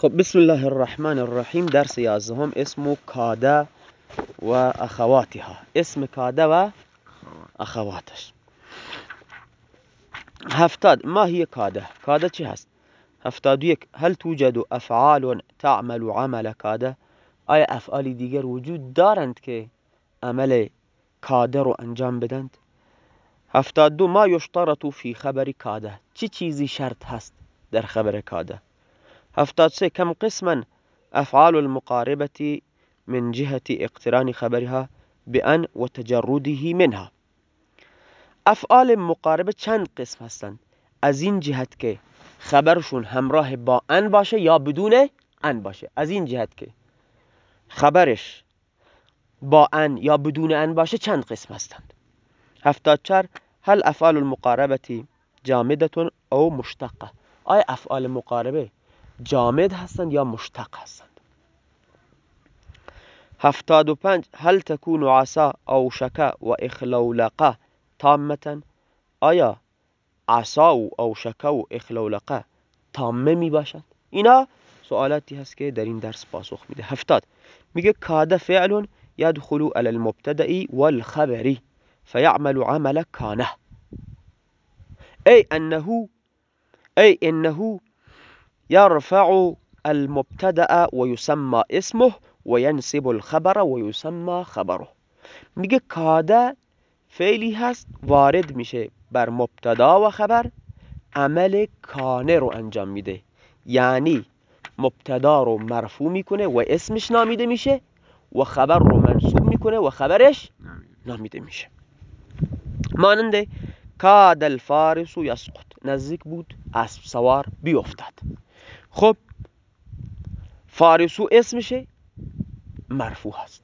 خب بسم الله الرحمن الرحیم. درس یازدهم. اسم کاده و اخواتها. اسم کاده و اخواتش. هفتاد. ما هي کاده. کاده چی هست؟ هفتاد یک. هل توجد افعال تعمل عمل کاده؟ آیا افعالی دیگر وجود دارند که عمل کاده رو انجام بدند؟ هفتاد دو. ما یشترط فی خبر کاده. چی چیزی شرط هست در خبر کاده؟ هفتاد سه كم قسما أفعال المقاربة من جهة اقتران خبرها بأن وتجرده منها. افعال مقاربه چند قسم هستند؟ از این جهت که خبرشون همراه با ان باشه یا بدون ان باشه. از این جهت که خبرش با ان یا بدون ان باشه چند قسم هستند؟ هفتاد چار هل افعال المقاربه جامدتون او مشتقه آیا افعال مقاربه جامد هستند یا مشتق هستند. هفتاد و پنج هل تكون عصا او شکا و اخلولقه تامتا آیا عصا و او شکا و اخلولقه تامه می باشد؟ اینا سوالاتی هست که در این درس پاسخ میده. هفتاد میگه کاده فعل يدخل على المبتدأ والخبر فيعمل عمل كانه أي أنه أي إنه يرفع المبتدا ويسمى اسمه وينسب الخبر ويسمى خبره. میگه کاده فعلی هست وارد میشه بر مبتدا و خبر عمل کانه رو انجام میده. یعنی مبتدا رو مرفوع می‌کنه و اسمش نامیده میشه و خبر رو منصوب می‌کنه و خبرش نامیده. میشه. ماننده کاد الفارس یسقط نزدیک بود اسب سوار بیفتد. خب فارسو اسمشه مرفوع هست.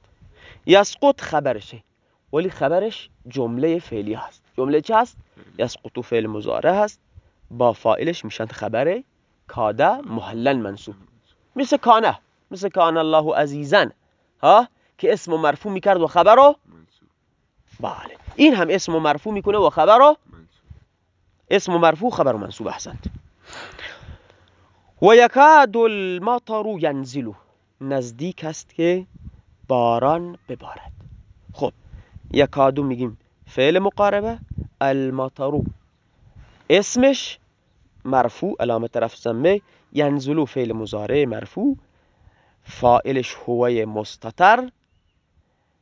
یسقط خبرشه ولی خبرش جمله فعلی هست. جمله چه هست؟ یسقطو فعل مزاره هست با فائلش میشند خبره کاده محلن منصوب. مثل کانه مثل کان الله عزیزن ها؟ که اسم مرفوع می‌کرد و خبر رو بله. این هم اسم مرفوع می‌کنه و خبر رو اسم مرفوع خبر منصوب احسنت و یکاد المطر ینزلو نزدیک است که باران ببارد. خب یکادو میگیم فعل مقاربه المطر. اسمش مرفوع علامت رفع ضمه ینزلو فعل مضارع مرفوع. فائلش هوی مستتر.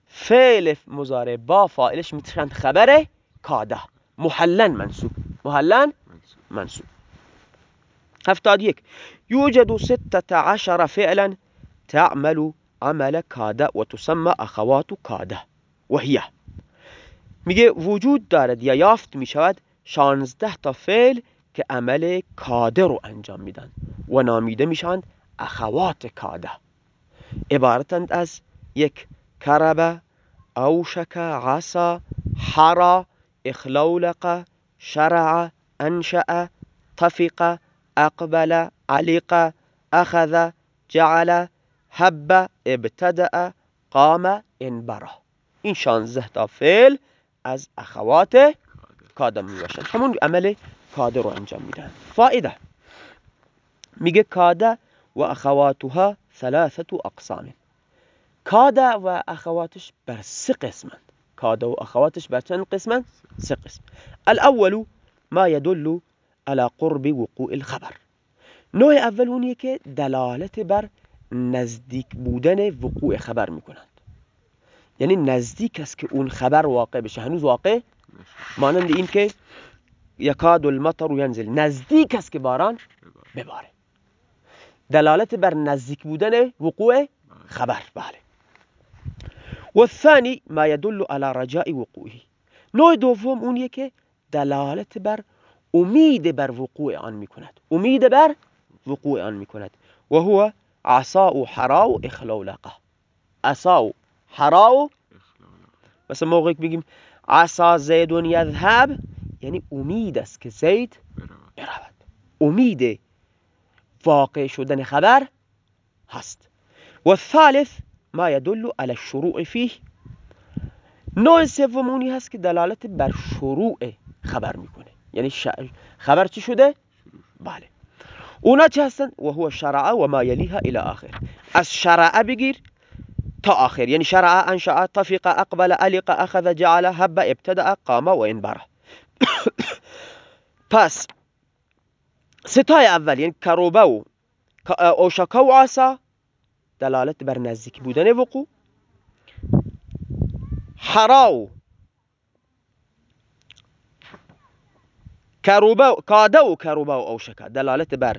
فعل مضارع با فائلش میتوشند خبر کاده محلن منصوب. محلن منصوب. هفتاد یک. يوجد ستة عشر فعلا تعمل عمل کاده و تسمى اخوات کاده وهي. میگه وجود دارد یا یافت می‌شود شانزده تا فعل که عمل کاده رو انجام میدن و نامیده میشند اخوات کاده عبارتند از یک کربه اوشک عصا حرا اخلولق شرع انشأ طفق أقبل علق أخذ جعل هب ابتدأ قام انبرة. این شانزده تا فعل از اخوات کاده می باشن همون عمل کاده رو انجام میدن. فائدة. میگه کاده و اخواتها ثلاثة اقسام. کاده و اخواتش بر سه قسمند. کاده و اخواتش بر چند قسمند؟ سه قسم. الأول ما يدل على قرب وقوع الخبر. نوع اول اونیه که دلالت بر نزدیک بودن وقوع خبر می‌کنند. یعنی نزدیک است که اون خبر واقع بشه. هنوز واقع مانند این که یکاد المطر ینزل. نزدیک است که باران بباره. دلالت بر نزدیک بودن وقوع خبر. بله. و الثانی ما يدل على رجاء وقوعه. نوع دوم اونیه که دلالت بر امید بر وقوع آن می‌کند. امید بر وقوع آن می‌کند. و هو عصا و حرا و اخلولقه. عصا و حرا و مثلا موقعی که بگیم عصا زید یذهب یعنی امید است که زید برود. امید واقع شدن خبر هست. و الثالث ما يدل على الشروع فيه نوع سومونی هست که دلالت بر شروع خبر می‌کنه. یعنی خبر چی شده؟ بله. اونا چه هستن؟ و هو شرعه و ما یلیها الى آخر. از شرعه بگیر تا آخر. یعنی شرعه انشاء طفق اقبل علق اخذ جعل هب ابتدأ قام و انبره پس ستای اول یعنی کروبه و اوشکا و عصا دلالت بر نزدیک بودن وقوع. حراو كاروباو کاده و کاروبا و ئەوشەکە دەلالت بەر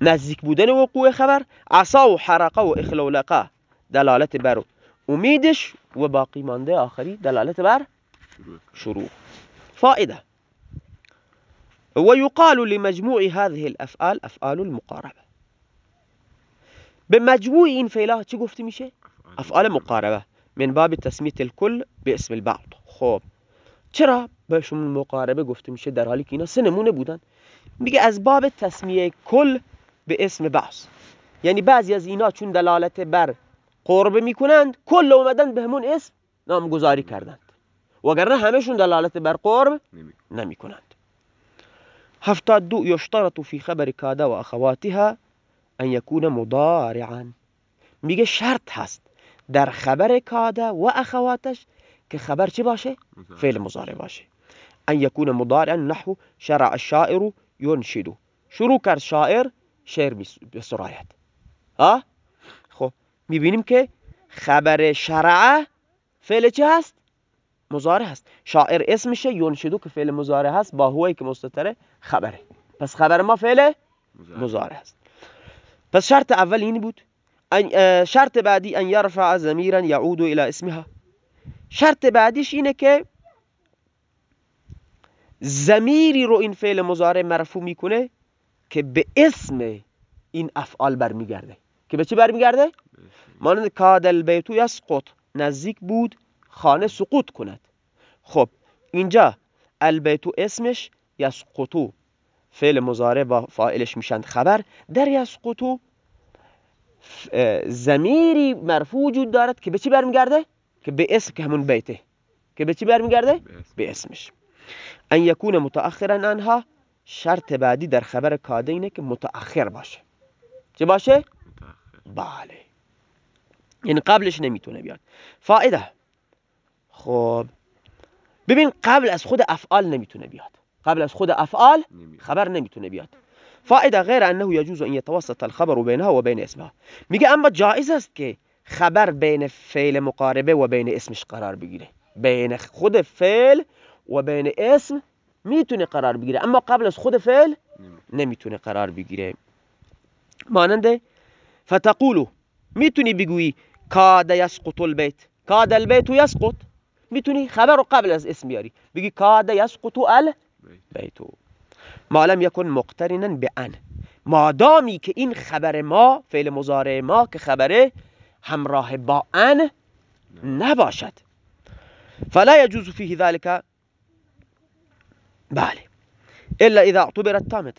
نزیک بودن وقوع خبر عصا و حرقه و اخلولقه دلالت بر. امیدش و باقی مانده آخری دلالت بر؟ شروع. فائدة. ويقال لمجموع هذه الأفعال أفعال المقاربة. بمجموع إن فيلا شو قفتي مشي أفعال مقاربة. من باب تسمية الكل باسم البعض. خوب چرا بهشون مقاربه گفته میشه در حالی که اینا سه نمونه بودن؟ میگه از باب تسمیه کل به اسم بعض. یعنی بعضی از اینا چون دلالت بر قرب می‌کنند کل اومدن به همون اسم نامگذاری کردند. وگرنه همشون دلالت بر قرب نمی‌کنند. هفتاد دو یشترط فی خبر کاده و اخواتها ان یکون مضارعا. میگه شرط هست در خبر کاده و اخواتش که خبر چی باشه؟ فعل مضارع باشه. ان یکون مضارعا نحو شرع الشاعر ینشدو. شروع کرد شاعر شعر به سرایت. ها؟ خب می‌بینیم که خبر شرعه فعل چی هست؟ مضارع هست. شاعر اسمشه ینشدو که فعل مضارع هست با هوی که مستتره خبره. پس خبر ما فعل مضارع. هست. پس شرط اول این بود شرط بعدی ان یرفع زمیرا یعود الى اسمها. شرط بعدیش اینه که زمیری رو این فعل مضارع مرفوع می‌کنه که به اسم این افعال برمیگرده که به چی برمیگرده؟ مانند کاد البیتو یسقط نزدیک بود خانه سقوط کند خب اینجا البیتو اسمش یسقطو فعل مضارع با فاعلش میشند خبر در یسقطو زمیری مرفوع وجود دارد که به چی برمیگرده؟ که به اسم که همون بیته. که به چی برمیگرده؟ به اسمش. ان یکون متأخرا انها شرط بعدی در خبر کاده اینه که متأخر باشه. چه باشه؟ بله. یعنی قبلش نمی‌تونه بیاد. فائده. خب. ببین قبل از خود افعال نمی‌تونه بیاد. قبل از خود افعال خبر نمی‌تونه بیاد. فائده غیر انه يجوز ان يتوسط الخبر بينها و بین اسمها. میگه اما جایز است که خبر بین فعل مقاربه و بین اسمش قرار بگیره. بین خود فعل و بین اسم می‌تونه قرار بگیره. اما قبل از خود فعل نمی‌تونه. قرار بگیره. ماننده فتقولو می‌تونی بگویی کاد یسقط البیت. کاد البیت یسقط. می‌تونی خبر رو قبل از اسم بیاری. بگی کاد یسقط البیت. ما لم یکن مقترنا به ان مادامی که این خبر ما فعل مضارع ما که خبره همراه با ان نباشد. فلا يجوز فيه ذلك. بله. الا اذا اعتبرت تامه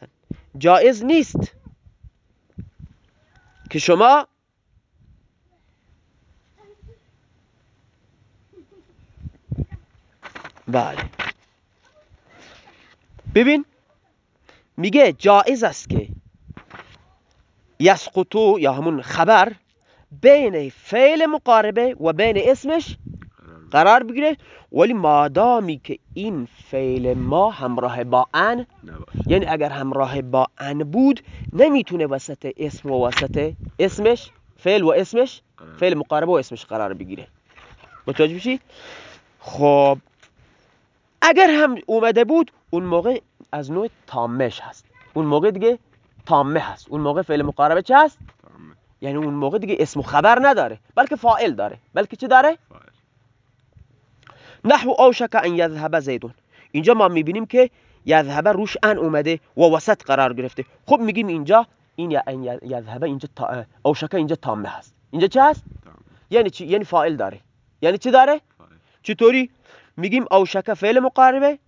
جائز نیست که شما بله. ببین میگه جائز است که یسقطو یا همون خبر بین فعل مقاربه و بین اسمش قرار بگیره. ولی مادامی که این فعل ما همراه با ان یعنی اگر همراه با ان بود نمی‌تونه وسط اسم و وسط اسمش فعل و اسمش فعل مقاربه و اسمش قرار بگیره. متوجه بشی خب اگر هم اومده بود اون موقع از نوع تامش هست. اون موقع دیگه تامه هست. اون موقع فعل مقاربه چه هست؟ یعنی اون موقع دیگه اسم و خبر نداره بلکه فاعل داره. بلکه چه داره؟ نحو اوشک ان یذهب زیدون. اینجا ما می‌بینیم که یذهب روش ان اومده و وسط قرار گرفته. خب میگیم اینجا این یذهب اینجا تا اوشک اینجا تامه هست. اینجا چه هست؟ یعنی چی؟ یعنی فاعل داره. یعنی چی داره؟ چطوری؟ میگیم اوشک فعل مقاربه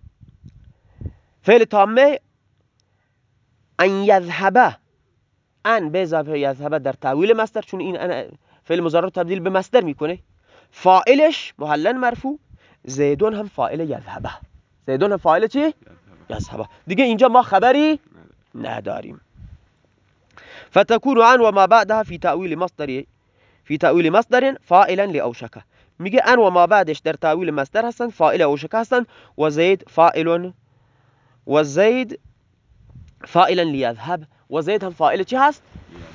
فعل تامه. ان یذهب ان به اضافه یذهب در تعویل مصدر چون این فعل مضارع تبدیل به مصدر می‌کنه. فاعلش محلن مرفوع زیدون هم فاعل یذهبه زیدون هم فاعل چی؟ یذهبه دیگه اینجا ما خبری نداریم. فتكون عن و ما بعدها في تأویل مصدر في تأویل مصدر فاعلا لأوشك میگه ان و ما بعدش در تأویل مصدر هستن فاعل اوشک هستن و زید فاعل و زید فاعلا لیذهب و هم فاعل چی هست؟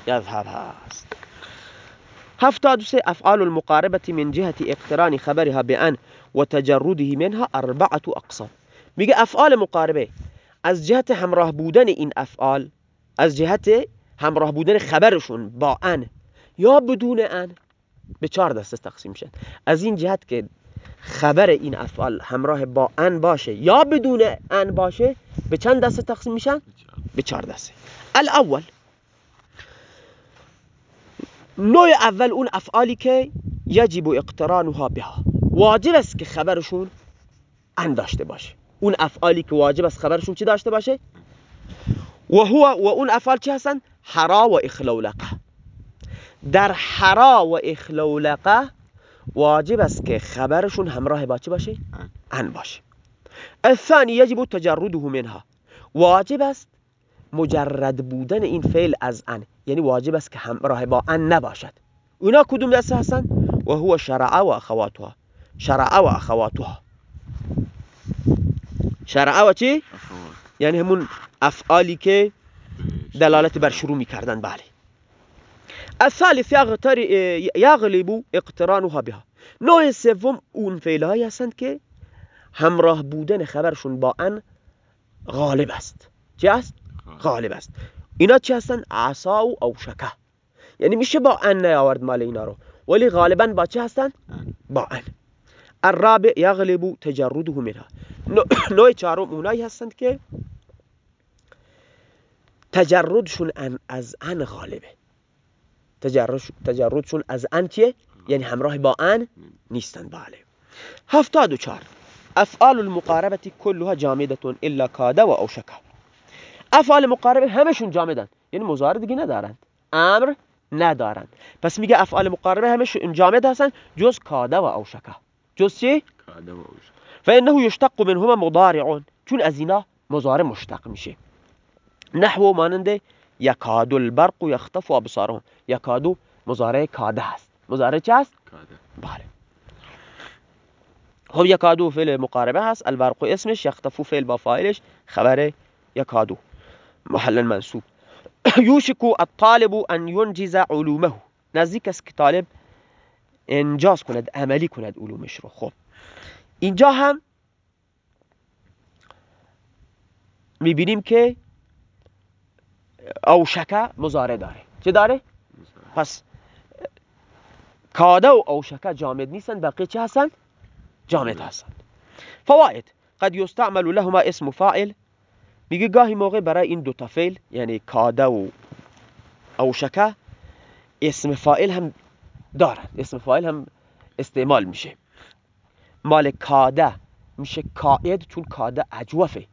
یذهب هست هفتاد سه أفعال المقاربة من جهة اقتران خبرها بأن وتجرده منها أربعة أقسام. میگه أفعال مقاربة. از جهت همراه بودن این أفعال از جهت همراه بودن خبرشون با ان یا بدون ان؟ به چهار دسته تقسیم شد. از این جهت که خبر این افعال همراه با ان باشه یا بدون ان باشه به چند دسته تقسیم میشن؟ به چهار دسته. الاول نوع اول اون افعالی که یجب اقترانها بها. واجب است که خبرشون ان داشته باشه. اون افعالی که واجب است خبرشون چی داشته باشه؟ و هو و اون افعال چی هستن؟ حرا و اخلولقه. در حرا و اخلولقه واجب است که خبرشون همراه با چی باشه؟ ان باشه. الثانی یجب تجرده منها. واجب است مجرد بودن این فعل از ان. یعنی واجب است که همراه با ان نباشد. اونا کدوم دسته هستن؟ و هو شرع و اخواتها. شرع و اخواتها. شرع و چی؟ یعنی همون افعالی که دلالت بر شروع می‌کردن. بله. الثالث یغلب اقترانها بها. نوع سوم اون فعلهایی هستند که همراه بودن خبرشون با ان غالب است. چی است؟ غالب. است. اینا چی هستن؟ عصا و اوشکه. یعنی میشه با ان نیاورد مال اینا رو. ولی غالبا با چی هستن؟ با ان الرابع یغلب تجرده منها. نوع چهارم اونایی هستند که تجردشون از ان غالبه. تجردشون از ان چیه؟ یعنی همراه با ان نیستن. بله. هفتاد و چار افعال المقاربه كلها جامده الا کاده و اوشکه. افعال مقاربه همشون جامدن. یعنی مزار دیگه ندارند. امر ندارند. پس میگه افعال مقاربه همشون جامد هستن جز کاده و اوشکه. جز چی؟ کاده و اوشکه. فانه یشتق منهما مضارع چون از اینا مضارع مشتق میشه. نحو ماننده یکاد البرق یخطف ابصارهم. یکادو مضارع کاده هست مضارع چه هست؟ کاده. بله. خب یکادو فعل مقاربه هست البرق اسمش یخطفو فعل با فاعلش. خبر یکادو. محل منصوب. یوشک الطالب ان ينجز علومه. نزدیک است که طالب انجاز کند عملی کند علومش رو. خب. اینجا هم می‌بینیم که اوشکه مزاره داره. چه داره؟ پس کاده و اوشکه جامد نیستن بقیه چه هستن؟ جامد هستن فواید قد یستعمل لهما اسم فاعل. میگه گاهی موقع برای این دوتا فعل یعنی کاده و اوشکه اسم فاعل هم دارن. اسم فاعل هم استعمال میشه. مال کاده میشه کاید چون کاده عجوفه.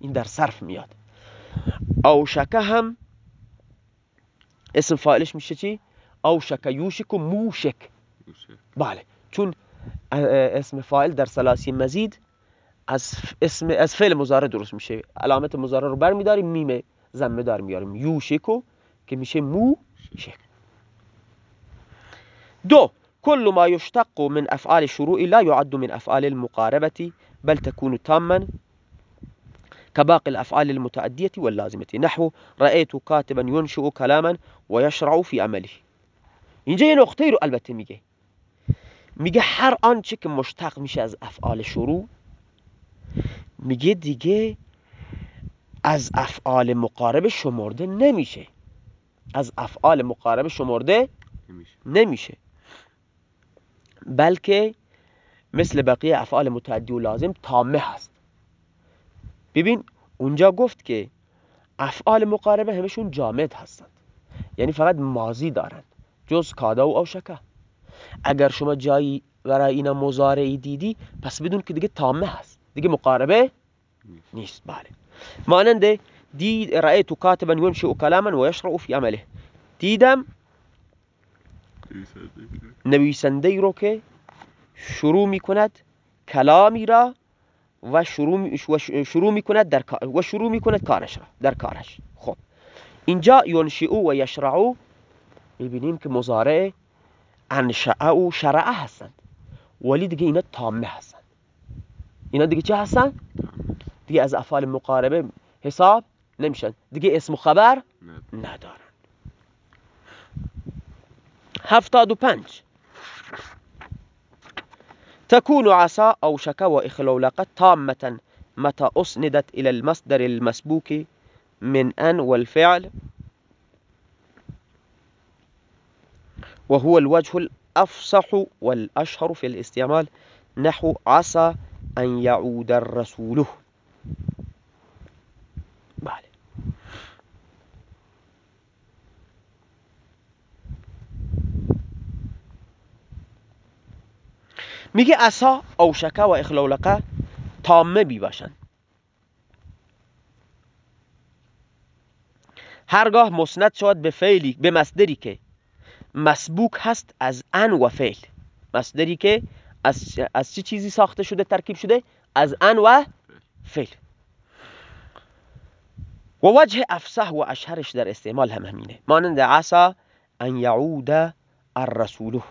این در صرف میاد. اوشکه هم اسم فاعلش میشه چی؟ اوشک یوشک و موشک. بله. چون اسم فاعل در سلاسی مزید از اسم از فعل مضارع درست میشه. علامت مضارع رو برمیداریم میم زمه دار میاریم. یوشکو که میشه مو شک دو كل ما يشتق من أفعال الشروع لا يعد من أفعال المقاربة بل تكون تاما كباقي الأفعال المتعدية واللازمة. نحو رأيت كاتبا ينشئ كلاما ويشرع في عمله. اینجا یه نقطه رو البته میگه. میگه هر آنچه که مشتق میشه از افعال شروع میگه دیگه از افعال مقارب شمرده نمیشه. از افعال مقارب شمرده نمیشه. بلکه مثل بقیه افعال متعدی و لازم تامه هست. ببین اونجا گفت که افعال مقاربه همشون جامد هستند. یعنی فقط مازی دارند جز کادا و اوشکه. اگر شما جایی برای اینا مزارعی دیدی پس بدون که دیگه تامه هست. دیگه مقاربه نیست. بله. ماننده دید رأیتو کاتبا ینشئ کلاما و یشرع فی عمله. دیدم نویسنده رو که شروع می کند کلامی را و شروع شروع می‌کند در و شروع می‌کند کارش را در کارش. خب. اینجا ینشئو و یشرعو می‌بینیم که مزارع انشعه و شرعه هستند. ولی دیگه اینا تامه هستند. اینا دیگه چه هستند؟ دیگه از افعال مقاربه حساب نمیشن. دیگه اسم و خبر ندارن. هفتاد و پنج. تكون عسى أو شك وإخلولقة تامة متى أسندت إلى المصدر المسبوك من أن والفعل وهو الوجه الأفصح والأشهر في الاستعمال نحو عسى أن يعود الرسول. بله میگه عصا اوشکه و اخلولقه تامه بی باشن هرگاه مسند شود به فعلی به مصدری که مسبوک هست از ان و فعل. مصدری که از, از چه چیزی ساخته شده ترکیب شده؟ از ان و فعل. و وجه افسح و اشهرش در استعمال هم همینه. مانند عسا ان یعود الرسوله.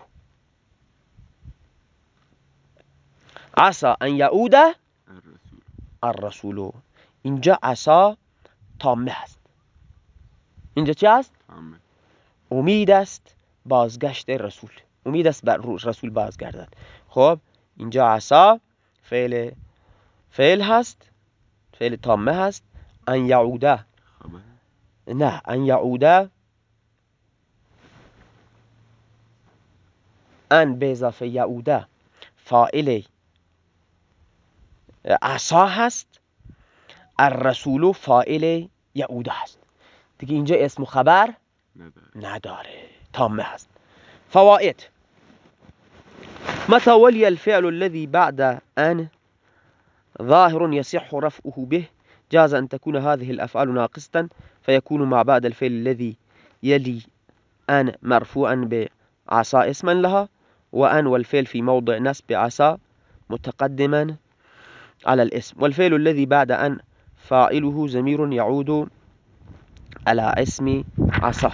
عسا ان یعود الرسول. اینجا عسا تامه هست اینجا چی هست؟ امید است بازگشت رسول. امید است بر رسول بازگردد. خب اینجا عسا فعل فعل هست. فعل تامه هست. ان یعوده نه ان یعوده ان به اضافه یعوده فاعل عصا هست الرسول فائل یعوده هست دیگه اینجا اسم و خبر نداره. تامه هست. فوائد متى ولي الفعل الذي بعد أن ظاهر يصح رفعه به؟ جاز أن تكون هذه الأفعال ناقصة فيكون مع بعد الفعل الذي يلي أن مرفوعا بعصا اسما لها وأن والفعل في موضع نسب عصا متقدما على الاسم. والفعل الذي بعد أن فاعله زمير يعود على اسم عصا.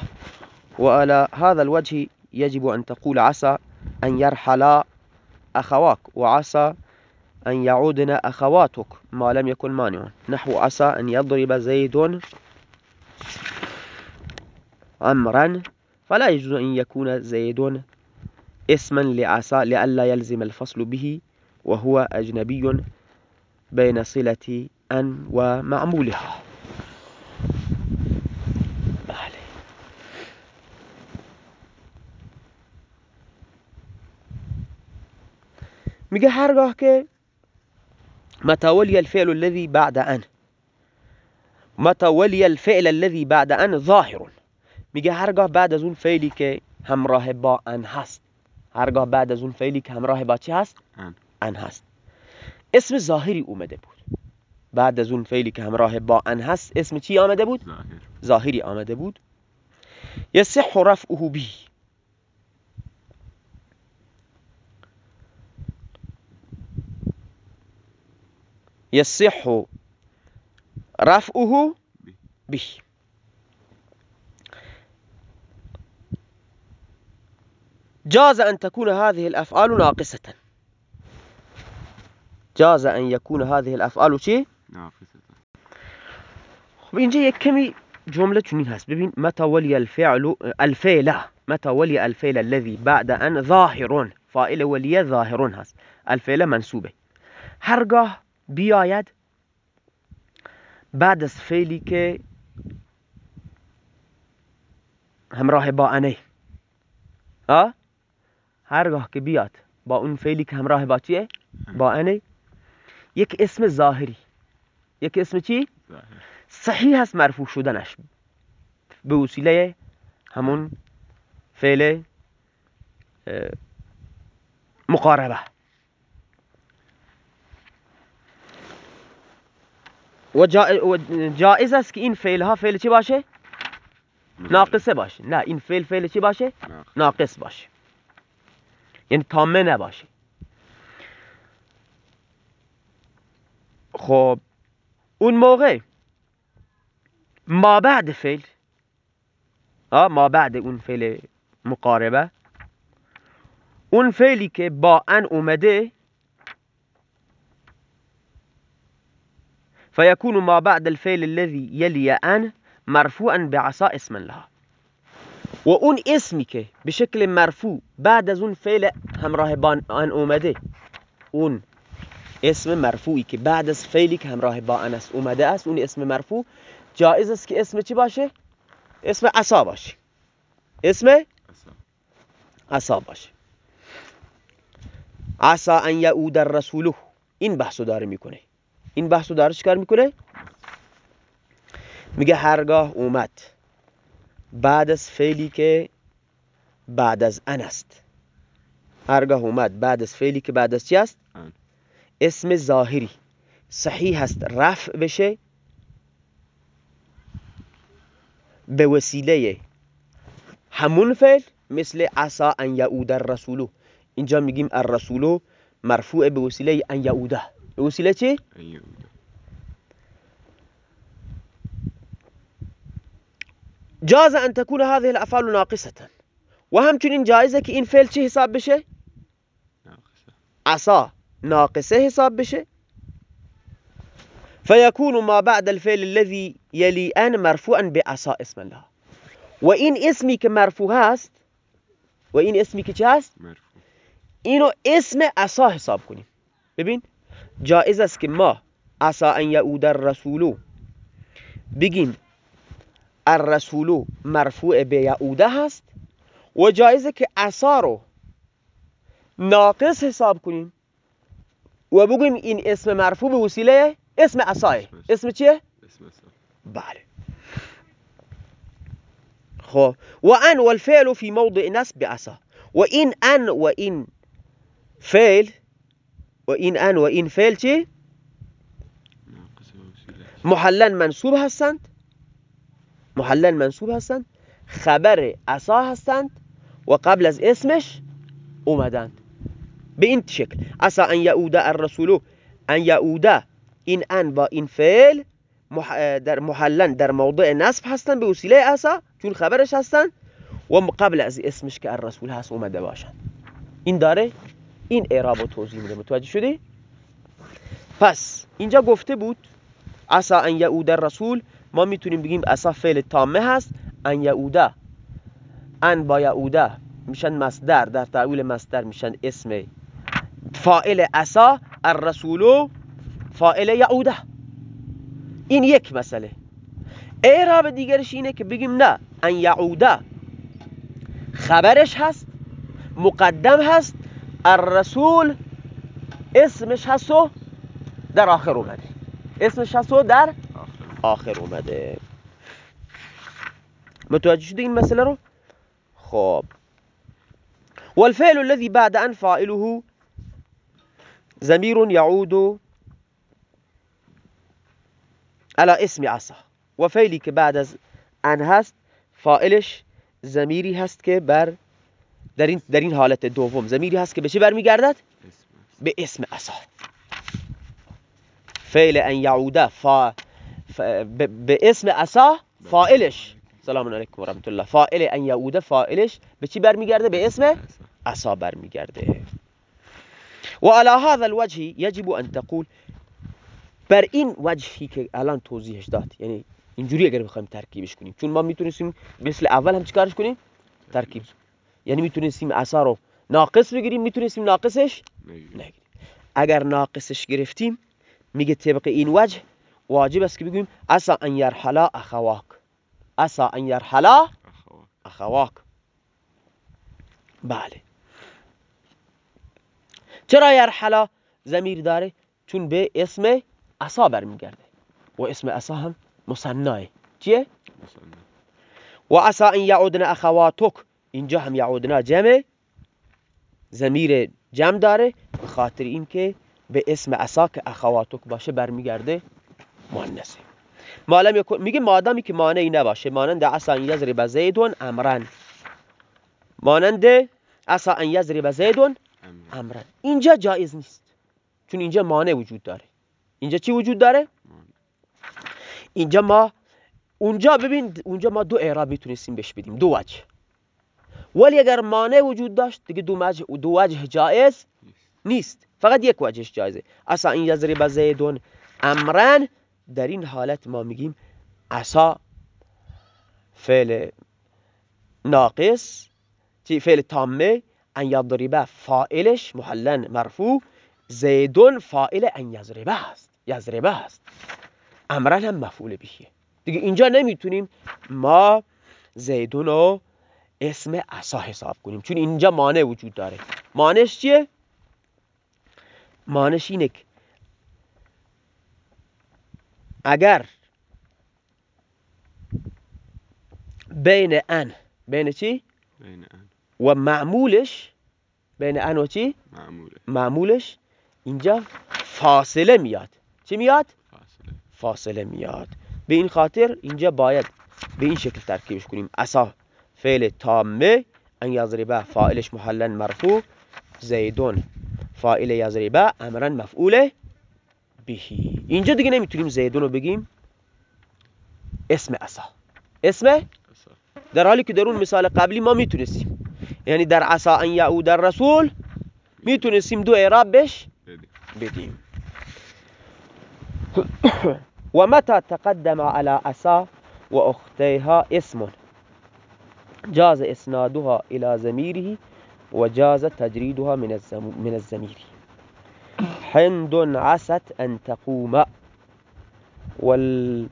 وعلى هذا الوجه يجب أن تقول عسى أن يرحل أخواك وعسى أن يعودن أخواتك ما لم يكن مانع نحو عسى أن يضرب زيد عمرا فلا يجوز أن يكون زيد اسما لعسى لئلا يلزم الفصل به وهو أجنبي بين صلة أن ومعمولها. میگه هرگاه که متولی الفعل الذي بعد أن؟ متولی الفعل الذي بعد أن ظاهر؟ میگه هرگاه بعد از اون فعلی که همراه با أن هست. هرگاه بعد از اون فعلی که همراه با چی هست؟ أن هست. اسم ظاهری اومده بود. بعد از اون فعلی که همراه با ان هست اسم چی آمده بود؟ ظاهر. ظاهری آمده بود. یصح رفعه به. يصح رفعه به. جاز أن تكون هذه الأفعال ناقصة. جاز ان يكون هذه الافعال چی؟ خب اینجا یک کمی جمله چنین هست. ببین متى ولي الفعل الفعل متى ولي الفعل الذي بعد ان ظاهر فاعل ولی ظاهر هست. الفعل منصوبه. هرگاه بیاید بعد از فعلی که همراه با انه هرگاه که بیاد با اون فعلی که همراه با چیه؟ با انه یک اسم ظاهری. یک اسم چی؟ صحیح هست مرفوع شدنش. به وسیله همون فعل مقاربه. و جائز است که این فعل ها فعل چی باشه؟ ناقصه باشه. نه این فعل فعل چی باشه؟ ناقص باشه. یعنی تامه نباشه. خب اون موقع. ما بعد فعل. آه ما بعد اون فعل مقاربه. اون فعلی که با ان اومده فيكون ما بعد الفعل الذي يلي ان مرفوعا بعصا اسما لها. و اون اسمی که به شکل مرفوع بعد از اون فعل همراه با ان اومده اون اسم مرفوعی که بعد از فعلی که همراه با ان است اومده است اون اسم مرفوع جایز است که اسم چی باشه؟ اسم عصا باشه. اسم عصا باشه. عصا ان یعود الرسوله این بحثو داره می‌کنه. این بحثو داره چیکار می‌کنه؟ میگه هرگاه اومد بعد از فعلی که بعد از ان است. هرگاه اومد بعد از فعلی که بعد از چی است؟ اسم ظاهری. صحیح هست. رفع بشه. به وسیله. همون فعل مثل عصا ان یعود الرسولو اینجا میگیم الرسولو مرفوع به وسیله ان یعوده به وسیله چی؟ جاز ان تكون هذه الافعال ناقصه و همچنین جایزه که این فعل چی حساب بشه؟ عصا ناقصه حساب بشه. فيكون ما بعد الفعل الذي يلي ان مرفوعا بعصا اسم الله. و این اسمی که مرفوع هست و این اسمی که چه هست؟ اینو اسم عصا حساب کنیم. ببین جایز است که ما عصا ان یعود الرسولو بگیم الرسولو مرفوع به یعوده هست و جایزه که عصا رو ناقص حساب کنیم. وبقول إن اسم مرفوع بوسيلة اسم أساي اسم چيه؟ اسم أساي بله. خب. وأن والفعل في موضع نصب عصا وإن أن وإن فعل وإن أن وإن فعل چه؟ محلا منصوب هستند؟ محلا منصوب هستند؟ خبر عصا هستند؟ و قبل از اسمش اومدند. به این شکل عصا ان یعود الرسول ان یعود این ان با این فعل. در محلن در موضع نصب هستن به وسیله عصا چون خبرش هستن. و قبل از اسمش که الرسول هست اومده باشن. این داره؟ این اعراب و توضیح میده. متوجه شدی؟ پس اینجا گفته بود عصا ان یعود الرسول. ما می‌تونیم بگیم عصا فعل تامه هست. ان یعوده ان با یعوده میشن مصدر در تعویل مصدر میشن اسم فائل عصا الرسولو فائل یعوده. این یک مسئله. اعراب دیگرش اینه که بگیم نه ان یعوده. خبرش هست مقدم هست الرسول اسمش هست و در آخر اومده. اسمش هست و در آخر اومده. متوجه شده این مسئله رو؟ خب. والفعل الذي بعد ان فاعله ضمير يعود على اسم عصا. و فعلی که بعد از ان هست فائلش زمیری هست که بر در این, در این حالت دوم. زمیری هست که به چه برمیگردد؟ به اسم عصا. فعل ان یعوده فا به اسم عصا فائلش. سلام علیکم و رحمت الله. فائل ان یعوده فائلش به چی برمیگرده؟ به اسم عصا برمیگرده. و على هذا الوجه يجب ان تقول بر این وجهی که الان توضیحش داد یعنی اینجوری اگر بخوایم ترکیبش کنیم چون ما می‌تونستیم مثل اول هم چیکارش کنیم؟ ترکیب. یعنی می‌تونستیم عصا رو ناقص بگیریم می‌تونستیم ناقصش نگیریم. اگر ناقصش گرفتیم میگه طبق این وجه واجب است که بگویم عصا ان یرحلا اخواک. عصا ان یرحلا اخواک. بله. چرا یرحلا زمیر داره؟ چون به اسم عصا برمیگرده. و اسم عصا هم مصنعه. چیه؟ و عصا ان یعودن اخواتک. اینجا هم یعودنا جمع زمیر جمع داره به خاطر اینکه به اسم عصا که اخواتک باشه برمیگرده مؤنثه. معلم میگه مادامی که مانعی نباشه. مانند عصا ان یضرب زیدون امرن. مانند عصا ان یضرب زیدون امرن اینجا جایز نیست. چون اینجا مانع وجود داره. اینجا چی وجود داره؟ اینجا ما اونجا ببین اونجا ما دو اعراب می‌تونستیم بهش بدیم. دو وجه. ولی اگر مانع وجود داشت دیگه دو وجه دو وجه جایز نیست. فقط یک وجهش جایزه. اصلا این یضرب زیدون امرن در این حالت ما میگیم عصا فعل ناقص چی؟ فعل تامه ان یضربه فائلش محلن مرفوع زیدون فائل ان یضربه است یضربه است. امرن هم مفعول بهیه دیگه اینجا نمی‌تونیم ما زیدون رو اسم عصا حساب کنیم. چون اینجا مانع وجود داره. مانعش چیه؟ مانعش اینه که اگر بین ان بین چی؟ بین ان. و معمولش بین ان و چی؟ معموله. معمولش اینجا فاصله میاد. چی میاد؟ فاصله. فاصله میاد. به این خاطر اینجا باید به این شکل ترکیبش کنیم. اسا فعل تامه ان یضربه فاعلش محلن مرفوع. زیدون فاعل یضربه امرا مفعول بهی اینجا دیگه نمی‌تونیم زیدون رو بگیم. اسم اسا. اسم؟ در حالی که در اون مثال قبلی ما می‌تونستیم. يعني در عصا أن يعود الرسول. در رسول دو إعراب بش؟ بديم ومتى تقدم على عصا و اسم؟ جاز إسنادها إلى زميره و جاز من, الزم... من الزمير حند عست أن تقوم. وال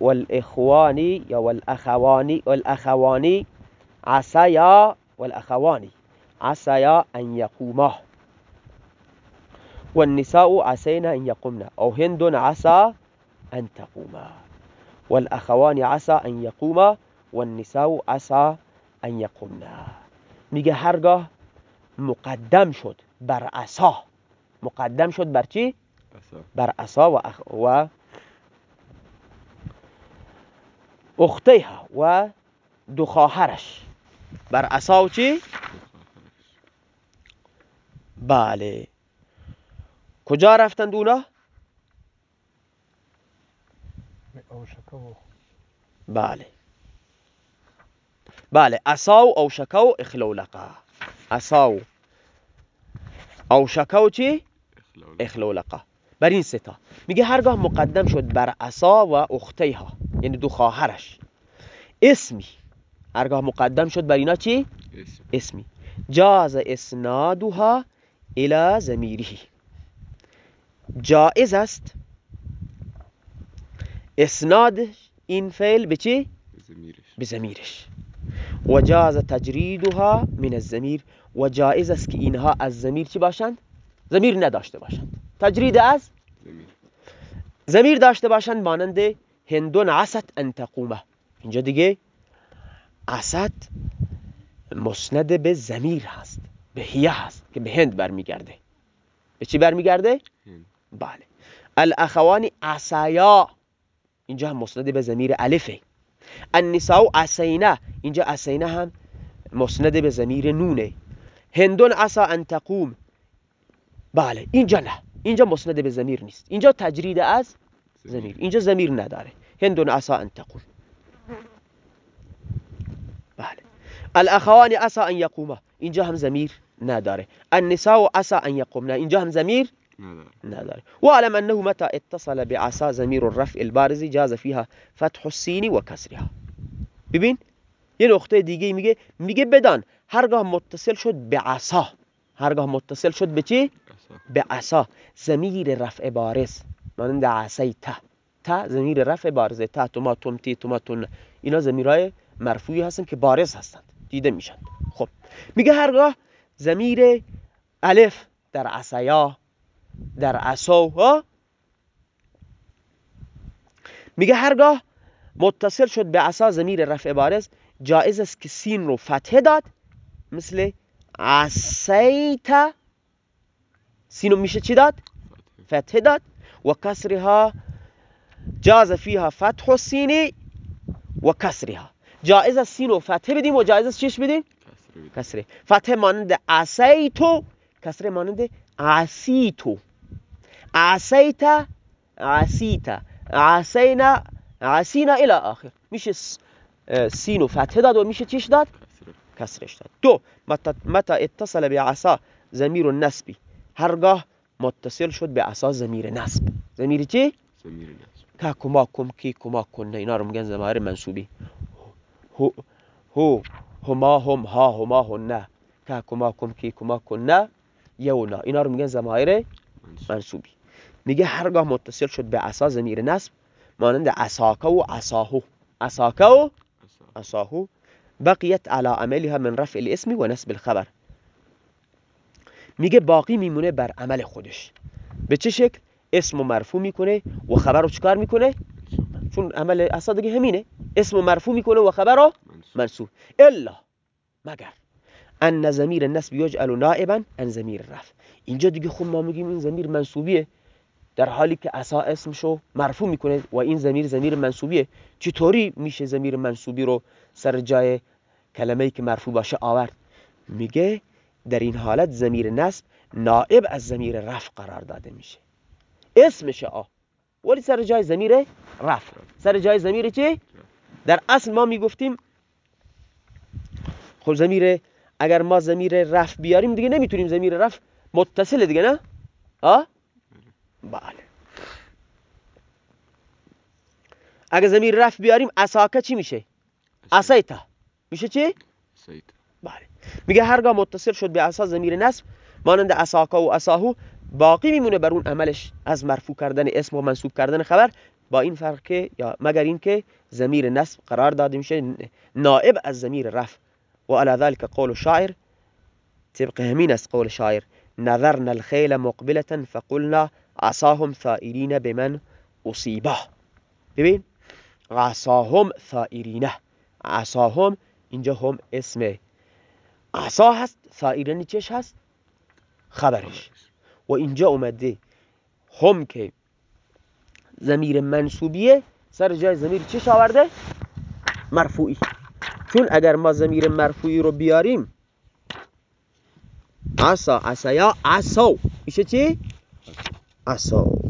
والإخوان والأخوان والأخوان عسيا والأخوان عسيا أن يقوما. والنساء عسينا أن يقمن أو هند عسى أن تقوما. والأخوان عسى أن يقوما والنساء عسى أن يقمنا. میگه هرگاه مقدم شد بر عصا. مقدم شد بر چی؟ بر عصا و, أخ و اختیها و دو خواهرش. بر و چی؟ بله. کجا رفتند اونا؟ بله. بله عصا و اوشکه و اخلولقه عصا و اوشکه و چی؟ اخلولقه بر این ستا میگه هرگاه مقدم شد بر عصا و اختیها یعنی دو خواهرش. اسمی هرگاه مقدم شد بر اینا چی؟ اسم. اسمی. جاز اسنادها الى زمیره جائز است. اسناد این فعل به چی؟ به زمیرش و جاز تجریدها من الزمیر و جایز است که اینها از زمیر چی باشند؟ زمیر نداشته باشند. تجرید از؟ زمیر زمیر داشته باشند مانند هندون عست ان تقومه. اینجا دیگه عست مسند به زمیر هست به هیه هست که به هند برمیگرده. به چی برمیگرده؟ بله. الاخوان عصایا اینجا هم مسند به زمیر الفه. النساء عسینا اینجا عسینا هم مسند به زمیر نونه. هندون عسا ان تقوم. بله اینجا نه. اینجا مسند به زمیر نیست. اینجا تجرید از زمیر اینجا زمیر نداره. هندون عسا ان تقوم. الأخوان عسا أن یقوما اینجا هم زمیر نداره النساء عسا أن یقومنا اینجا هم زمیر نداره نداره واعلم أنه متى اتصل بعصا ضمير الرفع البارز جاز فيها فتح السين وكسرها. ببین یه نقطه دیگه میگه میگه بدان. هرگاه متصل شد به عصا. هرگاه متصل شد به چی؟ به عصا. ضمیر رفع بارز. مانند عصیت تا ضمیر رفع بارزه. تا توما تومتی توما تون. اینا ضمیرهای مرفوعی هستن که بارز هستند. دیده میشن. خب میگه هرگاه ضمیر الف در عصایا در عصا میگه هرگاه متصل شد به عصا ضمیر رفع بارز جایز است که سین رو فتحه داد مثل عصیت سینو میشه چی داد؟ فتح فتحه داد. و کسرها جاز فیها فتح السین و کسرها. جایز است سین رو فتحه بدیم و جایز است چیش بدیم؟ کسره. فتح مانند عصیتو کسره مانند عصیتو عسیت عسیت عسینا عسینا الى آخر. میشه سین و فتحه داد و میشه چیش داد؟ کسرش داد. دو متا اتصل به عصا زمیر نسبی هرگاه متصل شد به عصا زمیر نسب زمیر چی؟ زمیر نسب که کمک کم کی کمک کنه اینا رو میگن زمایر منصوبی. هو هو هما هم ها هما هنه که کمک کم کی کمک کنه یونا اینا رو میگن زمایر منصوبی. میگه هرگاه متصل شد به عصا زمیر نسب مانند عصاکه و عصاهو. عصاکه و عصاهو. بقیت على عملها من رفع الاسم و نسب الخبر. میگه باقی میمونه بر عمل خودش. به چه شکل؟ اسم و مرفوع می‌کنه و خبر رو چکار می‌کنه؟ چون عمل اصلا دیگه همینه. اسم مرفوع می‌کنه و خبر رو منصوب. الا مگر ان زمیر النسب یجعل نائبا ان زمیر رفع اینجا دیگه خب ما میگیم این زمیر منصوبیه. در حالی که اسا اسمشو مرفوع می‌کنه و این زمیر زمیر منصوبیه. چطوری میشه زمیر منصوبی رو سر جای کلمه‌ای که مرفوع باشه آورد؟ میگه در این حالت زمیر نصب نائب از زمیر رفع قرار داده میشه. اسمشه آ. ولی سر جای زمیر رفع. سر جای زمیر چی؟ در اصل ما می‌گفتیم خب زمیر اگر ما زمیر رفع بیاریم دیگه نمی‌تونیم زمیر رفع متصل دیگه نه؟ آه؟ بله اگر زمیر رفع بیاریم اساکه چی میشه؟ اسایتا میشه چی؟ بله میگه هرگاه متصل شد به اساس زمیر نصب مانند اساکا و اساهو باقی میمونه بر اون عملش از مرفوع کردن اسم و منصوب کردن خبر با این فرق که یا مگر اینکه زمیر نصب قرار داده میشه نائب از زمیر رفع. و علی ذلك قول شاعر طبق همین است قول شاعر نظرنا الخيل مقبلة فقلنا عصاهم ثائرین بمن اصیبه. ببین عصاهم ثائرینه. عصاهم اینجا هم اسم عصا هست ثائرین چش هست؟ خبرش. و اینجا اومده هم که زمیر منصوبیه سر جای زمیر چش آورده مرفوعی. چون اگر ما زمیر مرفوعی رو بیاریم عصا عصایا عصا. میشه چی؟ عصا.